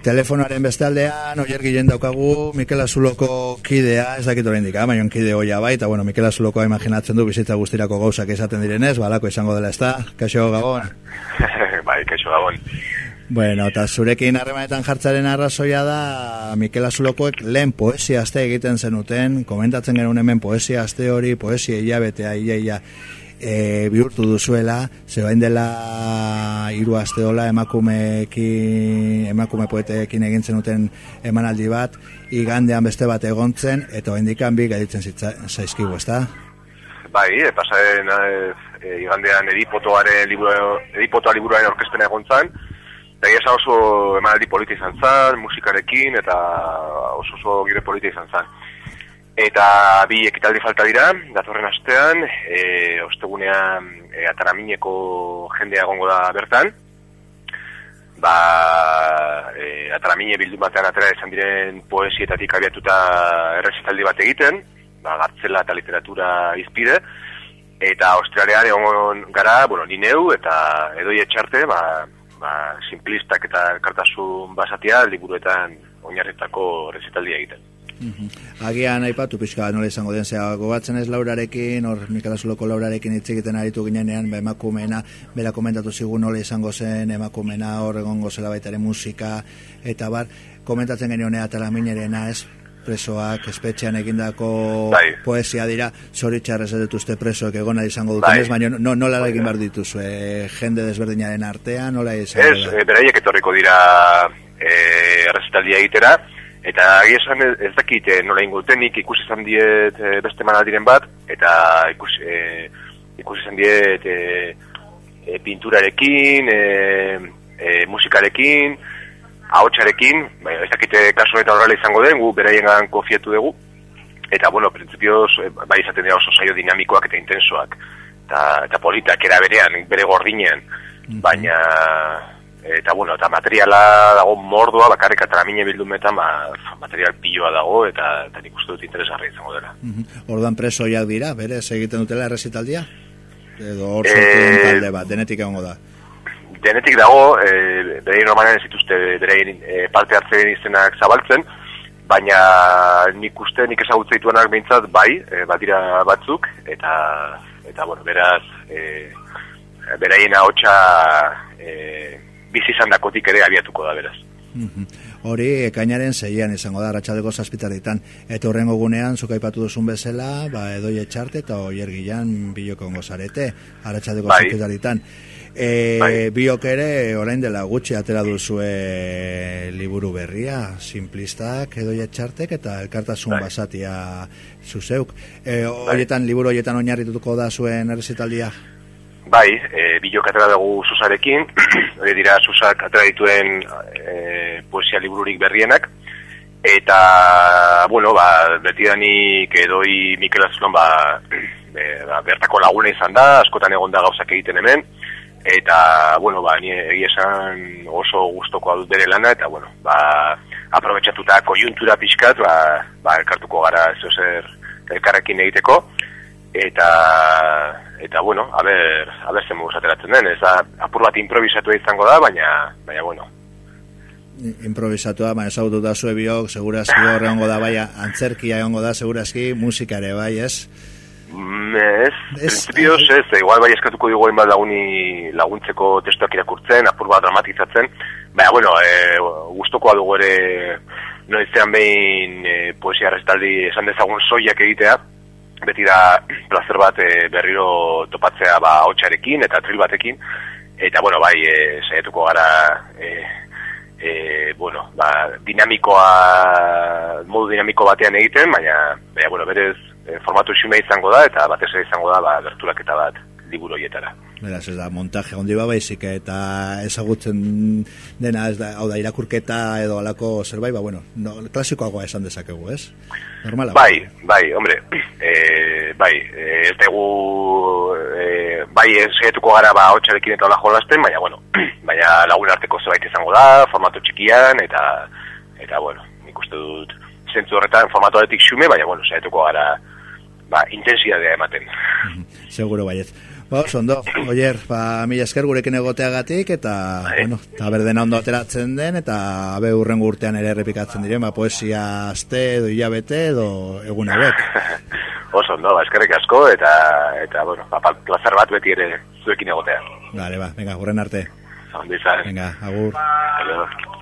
Telefonaren bestaldean, oier gilen daukagu, Mikel Azuloko kidea, ez dakit oraindik, ah, baina kide hoia bai, eta bueno, Mikel Azulokoa imaginatzen du bizitza guztirako gauzak esaten direnez, balako izango dela ez da, kaixo gabon? bai, kaixo gabon. Bueno, eta zurekin harremanetan jartzaren arrazoia da, Mikel Azulokoek lehen poesia aste egiten zenuten, komentatzen genuen hemen poesia aste hori, poesia hilabetea, ia, ia, e, bihurtu duzuela, ze bain dela hiru aste hola emakumeekin, emakume poeteekin egin zenuten emanaldi bat, igandean beste bat egontzen, eta indikan bi gaditzen zaizkigu, ezta? Bai, e, pasaren e, e, igandean edipotoaren liburu, edipotoa liburuaren orkestena egontzen, Eta egia oso emanaldi politi izan zan, musikarekin, eta oso oso gire politi izan zan. Eta bi ekitaldi falta dira, datorren astean, e, ostegunean e, ataramineko jendea egongo da bertan. Ba, e, ataramine bildu batean atera esan diren poesietatik abiatuta errezitaldi bat egiten, ba, gartzela eta literatura izpide. Eta australian egon gara, bueno, ni neu eta edoi etxarte, ba, ba, simplistak eta kartasun basatia liburuetan oinarretako errezitaldia egiten. Agian aipatu pixka nola izango den zea gobatzen ez laurarekin, hor Mikala Zuloko laurarekin hitz egiten aritu ginenean, ba, emakumena, bera komentatu zigun nola izango zen emakumena hor egongo zela baita musika, eta bar, komentatzen genio nea talaminerena ez, presoak, espetxean egindako bai. poesia dira, zoritxarrez edetu uste presoak egona izango duten bai. ez, baina no, nola egin behar dituzu, e, jende desberdinaren artean, nola izango Ez, e, beraiek etorriko dira e, egitera, Eta agi esan ez dakit eh, nola ingotenik ikusi izan diet eh, beste mana diren bat, eta ikusi, eh, ikusi izan diet eh, eh, pinturarekin, eh, eh, musikarekin, ahotsarekin, bai, ez dakit kasu eta horrela izango den, gu beraien kofietu dugu, eta bueno, prinsipioz, bai izaten dira oso saio dinamikoak eta intensoak, eta, eta politak era berean, bere gordinean, baina eta bueno, eta materiala dago mordoa, bakarrik atramine bildumetan, ba, material piloa dago, eta, eta nik uste dut interesgarri izango dela. Mm Ordan presoiak dira, bere, egiten dutela errezitaldia? Edo hor e, talde bat, denetik egongo da? Denetik dago, e, berein romanen ez dituzte berein e, parte hartzen izenak zabaltzen, baina nik uste, nik ezagutzen dituenak behintzat, bai, e, badira batzuk, eta, eta bueno, beraz, e, beraien ahotsa e, bizi izan dakotik ere abiatuko da beraz. Hori, ekainaren zeian izango da, ratxaldeko zazpitaritan. Eta horrengo gunean, zuka ipatu duzun bezala, ba, edoi etxarte eta oier gilan biloko ongo zarete, ratxaldeko bai. zazpitaritan. E, bai. Biok ere, orain dela gutxi atera duzue liburu berria, simplistak edoi etxartek eta elkartasun bai. basatia zuzeuk. E, bai. Horietan, liburu horietan oinarrituko da zuen errezitaldia? Bai, e, bilok atera dugu Susarekin, hori dira Susak atera dituen e, poesia libururik berrienak, eta, bueno, ba, beti danik edoi Mikel Azulan, ba, e, ba, bertako laguna izan da, askotan egon da gauzak egiten hemen, eta, bueno, ba, ni esan oso gustoko dut bere lana, eta, bueno, ba, aprobetsatuta kojuntura pixkat, ba, ba, elkartuko gara zer elkarrekin egiteko, eta eta bueno, a ver, a ver se me ateratzen den, esa apur bat improvisatu izango da, baina baina bueno. Improvisatu da, baina ezagutu da zue biok, segurazki horrengo da, baina antzerkia egongo da, segurazki musikare, bai, ez? Mm, ez, principios, ez, igual bai eskatuko dugu hainbat laguni laguntzeko testuak irakurtzen, apur bat dramatizatzen, baina, bueno, e, guztokoa dugu ere noizean behin e, poesia restaldi esan dezagun soiak egitea, beti da placer bat e, berriro topatzea ba hotxarekin eta tril batekin. Eta bueno bai e, saiatuko gara e, e, bueno ba, dinamikoa modu dinamiko batean egiten baina baina bueno berez e, formatu xume izango da eta batez izango da ba berturaketa bat liburu hoietara Beraz, ez da, montaje hondi ba baizik eta ezagutzen dena, ez da, hau da, irakurketa edo alako zerbait, ba, bueno, no, klasikoagoa esan dezakegu, ez? Normala. Bai, bai, hombre, e, bai, ez dugu, e, bai, ez egetuko gara, ba, hotxarekin eta hola jolazten, baina, bueno, baina lagun arteko zerbait izango da, formato txikian, eta, eta, bueno, nik uste dut, zentzu horretan, formato xume, baina, bueno, egetuko gara, ba, intensidadea ematen. Seguro, bai, Ba, ondo, oier, ba, mila esker gurekin egoteagatik, eta, bai. bueno, eta berdena ondo ateratzen den, eta abe urren urtean ere errepikatzen diren, ba, poesia aste, edo hilabete, edo egun hauek. Oso, ondo, ba, eskerrik asko, eta, eta, bueno, ba, placer bat beti ere zuekin egotea. Vale, ba, venga, urren arte. Ondo izan. Venga, agur. Adiós.